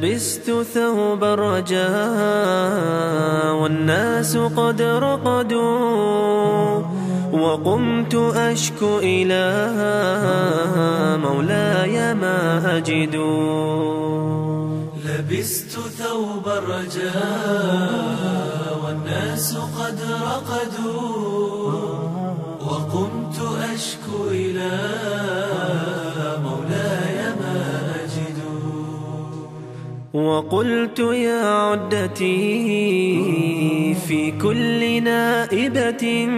لبست ثوب الرجاء والناس قد رقدوا وقمت أشكو إلى مولاي ما أجد. لبست ثوب الرجاء والناس قد رقدوا وقمت أشكو إلى وقلت يا عدتي في كل نائبة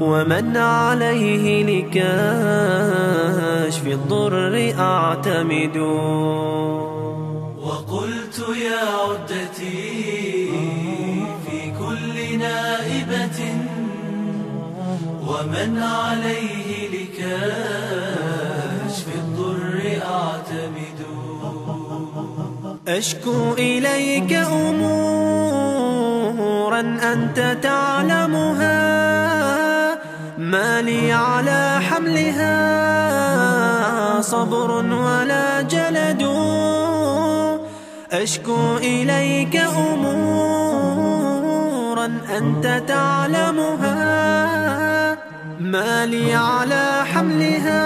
ومن عليه لكاشف الضر أعتمد. وقلت يا عدتي في كل نائبة ومن عليه لكاشف أشكو إليك أمورا أنت تعلمها ما لي على حملها صبر ولا جلد. أشكو إليك أمورا أنت تعلمها ما لي على حملها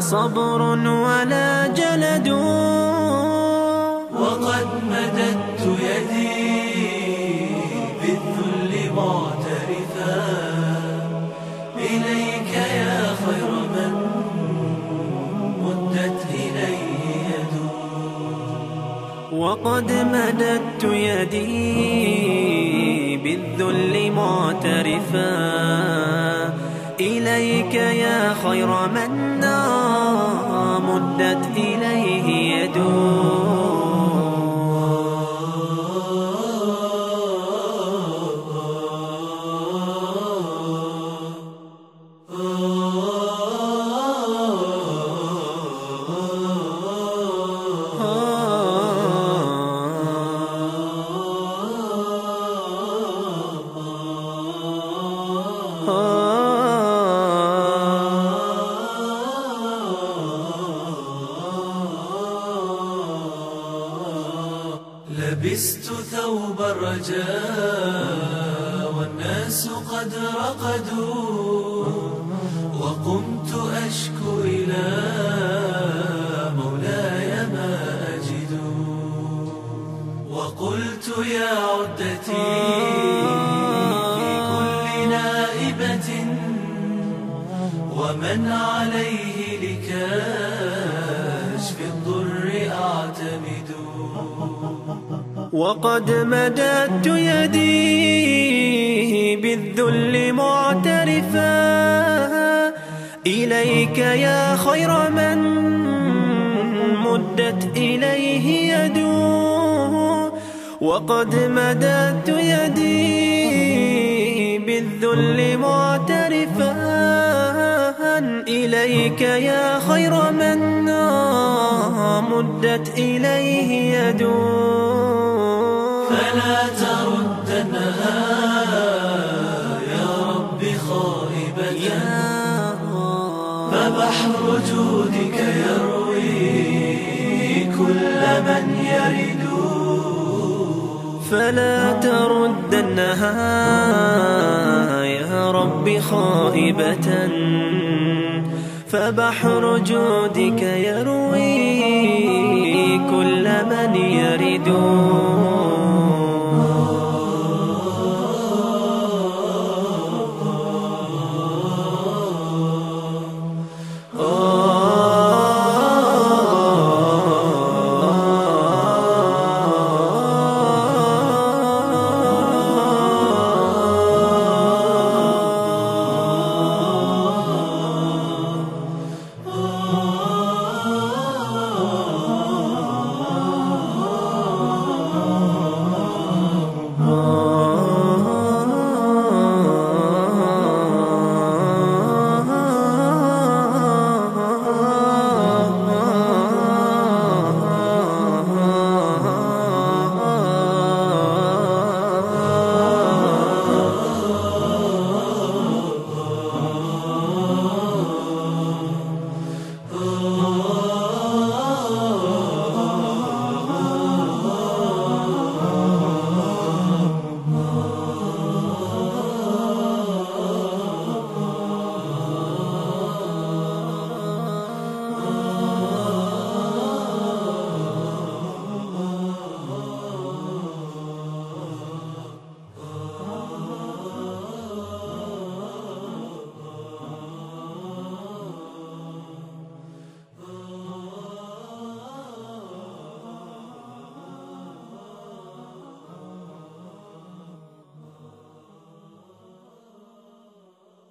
صبر ولا جلد. مددت يدي بالذل معترفا إليك يا خير من مدت إليه يد وقد مددت يدي بالذل معترفا إليك يا خير من مدت إليه الرجاء والناس قد رقدوا وقمت أشكو إلى مولاي ما أجد. وقلت يا عدتي في كل نائبة ومن عليه وقد مددت يدي بالذل معترفا. إليك يا خير من مدت إليه يدو. وقد مددت يدي بالذل معترفا. إليك يا خير من مدت إليه يدو. فلا تردنها يا رب خائبة. فبحر جودك يروي كل من يرد. فلا تردنها يا رب خائبة. فبحر جودك يروي كل من يرد.